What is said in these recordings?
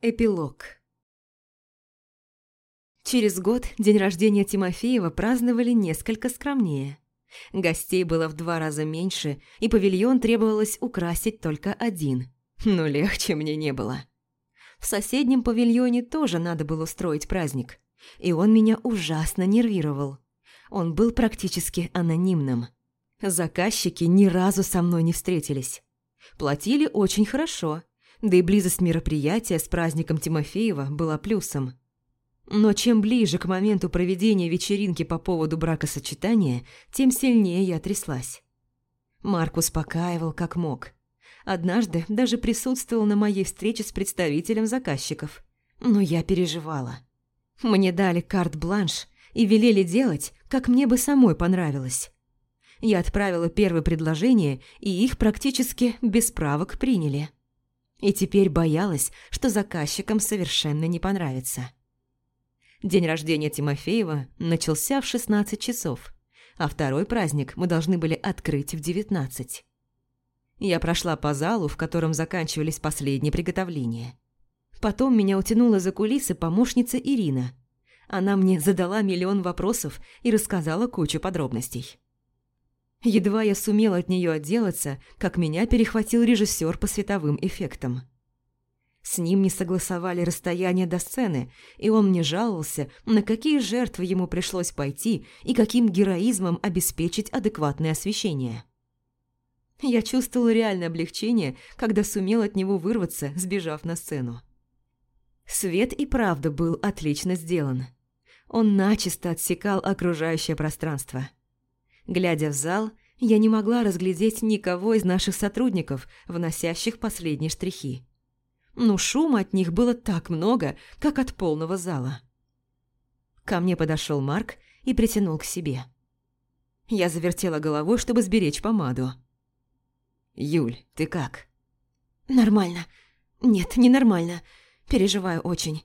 Эпилог Через год день рождения Тимофеева праздновали несколько скромнее. Гостей было в два раза меньше, и павильон требовалось украсить только один. Но легче мне не было. В соседнем павильоне тоже надо было устроить праздник. И он меня ужасно нервировал. Он был практически анонимным. Заказчики ни разу со мной не встретились. Платили очень хорошо, да и близость мероприятия с праздником Тимофеева была плюсом. Но чем ближе к моменту проведения вечеринки по поводу бракосочетания, тем сильнее я тряслась. Марк успокаивал как мог. Однажды даже присутствовал на моей встрече с представителем заказчиков. Но я переживала. Мне дали карт-бланш и велели делать, как мне бы самой понравилось. Я отправила первое предложение, и их практически без правок приняли. И теперь боялась, что заказчикам совершенно не понравится. День рождения Тимофеева начался в 16 часов, а второй праздник мы должны были открыть в 19. Я прошла по залу, в котором заканчивались последние приготовления. Потом меня утянула за кулисы помощница Ирина. Она мне задала миллион вопросов и рассказала кучу подробностей. Едва я сумела от нее отделаться, как меня перехватил режиссер по световым эффектам. С ним не согласовали расстояние до сцены, и он мне жаловался, на какие жертвы ему пришлось пойти и каким героизмом обеспечить адекватное освещение. Я чувствовала реальное облегчение, когда сумел от него вырваться, сбежав на сцену. Свет и правда был отлично сделан. Он начисто отсекал окружающее пространство – Глядя в зал, я не могла разглядеть никого из наших сотрудников, вносящих последние штрихи. Но шума от них было так много, как от полного зала. Ко мне подошел Марк и притянул к себе. Я завертела головой, чтобы сберечь помаду. «Юль, ты как?» «Нормально. Нет, не нормально. Переживаю очень.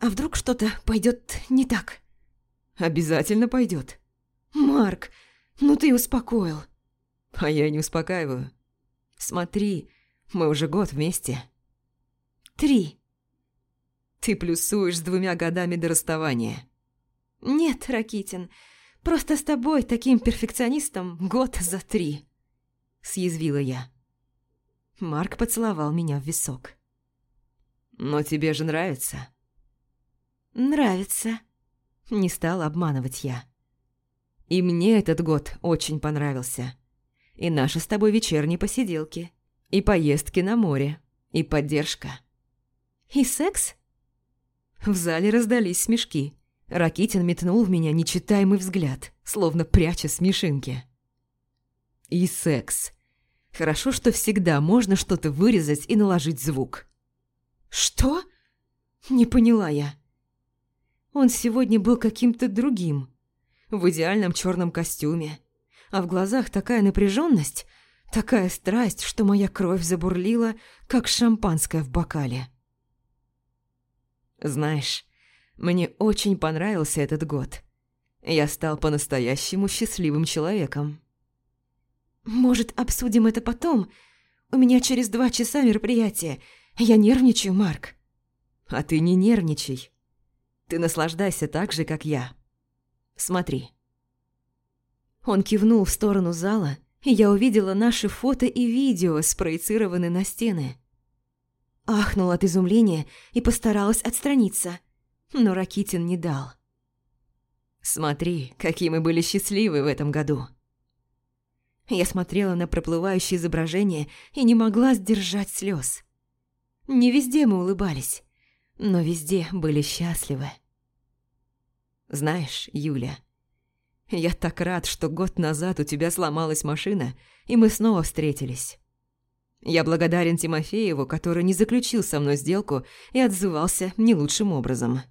А вдруг что-то пойдет не так?» «Обязательно пойдет. «Марк, «Ну ты успокоил». «А я не успокаиваю. Смотри, мы уже год вместе». «Три». «Ты плюсуешь с двумя годами до расставания». «Нет, Ракитин, просто с тобой, таким перфекционистом, год за три», – съязвила я. Марк поцеловал меня в висок. «Но тебе же нравится?» «Нравится», – не стала обманывать я. И мне этот год очень понравился. И наши с тобой вечерние посиделки, и поездки на море, и поддержка. И секс? В зале раздались смешки. Ракитин метнул в меня нечитаемый взгляд, словно пряча смешинки. И секс. Хорошо, что всегда можно что-то вырезать и наложить звук. «Что?» Не поняла я. Он сегодня был каким-то другим в идеальном черном костюме. А в глазах такая напряженность, такая страсть, что моя кровь забурлила, как шампанское в бокале. Знаешь, мне очень понравился этот год. Я стал по-настоящему счастливым человеком. Может, обсудим это потом? У меня через два часа мероприятие. Я нервничаю, Марк. А ты не нервничай. Ты наслаждайся так же, как я. Смотри». Он кивнул в сторону зала, и я увидела наши фото и видео, спроецированные на стены. Ахнула от изумления и постаралась отстраниться, но Ракитин не дал. «Смотри, какие мы были счастливы в этом году!» Я смотрела на проплывающее изображение и не могла сдержать слез. Не везде мы улыбались, но везде были счастливы. Знаешь, Юля, я так рад, что год назад у тебя сломалась машина, и мы снова встретились. Я благодарен Тимофееву, который не заключил со мной сделку и отзывался не лучшим образом.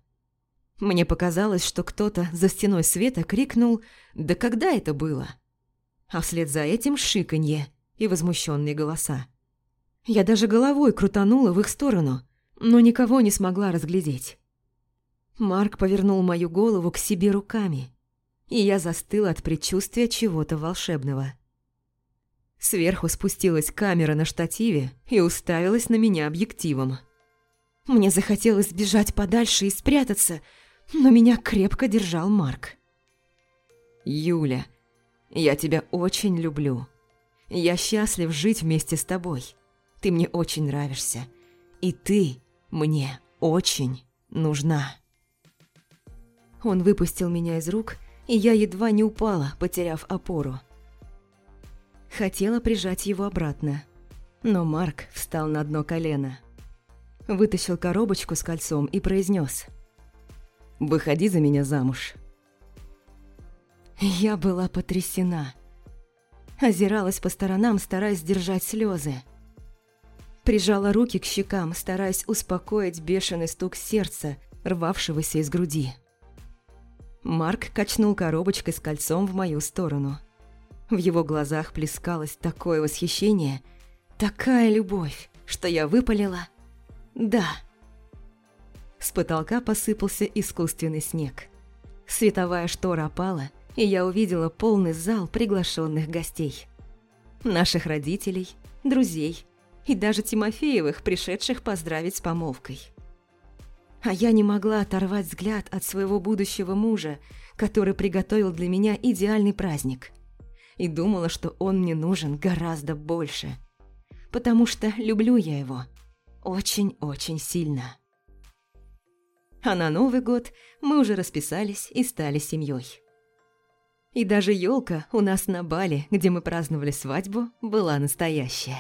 Мне показалось, что кто-то за стеной света крикнул «Да когда это было?», а вслед за этим шиканье и возмущенные голоса. Я даже головой крутанула в их сторону, но никого не смогла разглядеть. Марк повернул мою голову к себе руками, и я застыла от предчувствия чего-то волшебного. Сверху спустилась камера на штативе и уставилась на меня объективом. Мне захотелось сбежать подальше и спрятаться, но меня крепко держал Марк. «Юля, я тебя очень люблю. Я счастлив жить вместе с тобой. Ты мне очень нравишься. И ты мне очень нужна». Он выпустил меня из рук, и я едва не упала, потеряв опору. Хотела прижать его обратно, но Марк встал на дно колено. Вытащил коробочку с кольцом и произнес: «Выходи за меня замуж». Я была потрясена. Озиралась по сторонам, стараясь сдержать слезы. Прижала руки к щекам, стараясь успокоить бешеный стук сердца, рвавшегося из груди. Марк качнул коробочкой с кольцом в мою сторону. В его глазах плескалось такое восхищение, такая любовь, что я выпалила «Да». С потолка посыпался искусственный снег. Световая штора опала, и я увидела полный зал приглашенных гостей. Наших родителей, друзей и даже Тимофеевых, пришедших поздравить с помолвкой. А я не могла оторвать взгляд от своего будущего мужа, который приготовил для меня идеальный праздник. И думала, что он мне нужен гораздо больше. Потому что люблю я его. Очень-очень сильно. А на Новый год мы уже расписались и стали семьей. И даже елка у нас на бале, где мы праздновали свадьбу, была настоящая.